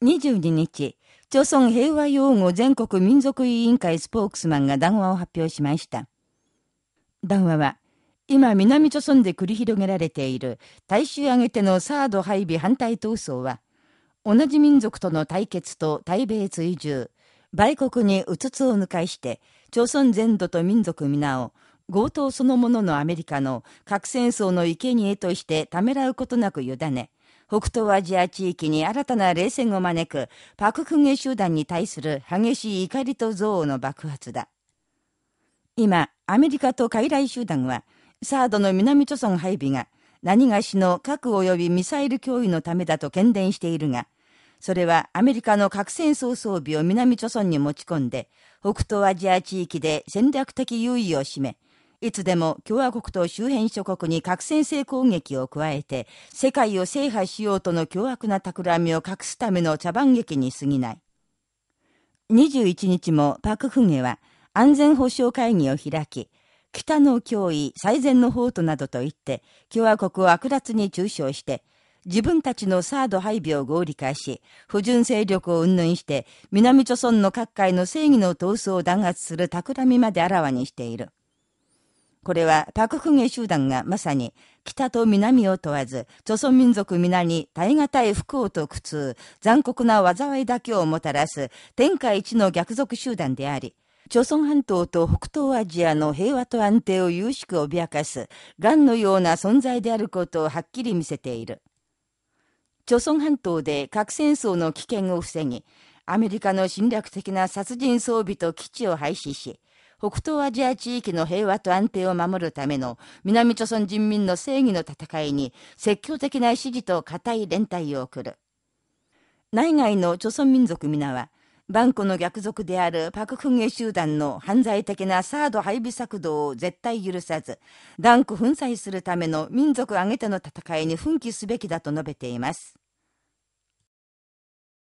22日、朝鮮平和擁護全国民族委員会スポークスマンが談話を発表しました。談話は、今南朝鮮で繰り広げられている大衆挙げてのサード配備反対闘争は、同じ民族との対決と対米追従、売国にうつつを抜かして、朝鮮全土と民族皆を、強盗そのもののアメリカの核戦争の生贄としてためらうことなく委ね、北東アジア地域に新たな冷戦を招くパククゲ集団に対する激しい怒りと憎悪の爆発だ。今、アメリカと傀儡集団は、サードの南朝鮮配備が何がしの核及びミサイル脅威のためだと懸伝しているが、それはアメリカの核戦争装備を南朝鮮に持ち込んで、北東アジア地域で戦略的優位を占め、いつでも共和国と周辺諸国に核戦性攻撃を加えて、世界を制覇しようとの凶悪な企みを隠すための茶番劇に過ぎない。21日もパクフゲは安全保障会議を開き、北の脅威、最善の法となどと言って、共和国を悪辣に中傷して、自分たちのサード配備を合理化し、不純勢力を云々して、南朝村の各界の正義の闘争を弾圧する企みまであらわにしている。これは、パククゲ集団がまさに、北と南を問わず、朝鮮民族皆に耐え難い不幸と苦痛、残酷な災いだけをもたらす、天下一の逆賊集団であり、朝鮮半島と北東アジアの平和と安定を有しく脅かす、癌のような存在であることをはっきり見せている。朝鮮半島で核戦争の危険を防ぎ、アメリカの侵略的な殺人装備と基地を廃止し、北東アジア地域の平和と安定を守るための南朝鮮人民の正義の戦いに積極的な支持と固い連帯を送る。内外の朝鮮民族皆は、万古の逆賊であるパククンゲ集団の犯罪的なサード配備策動を絶対許さず、断固粉砕するための民族挙げての戦いに奮起すべきだと述べています。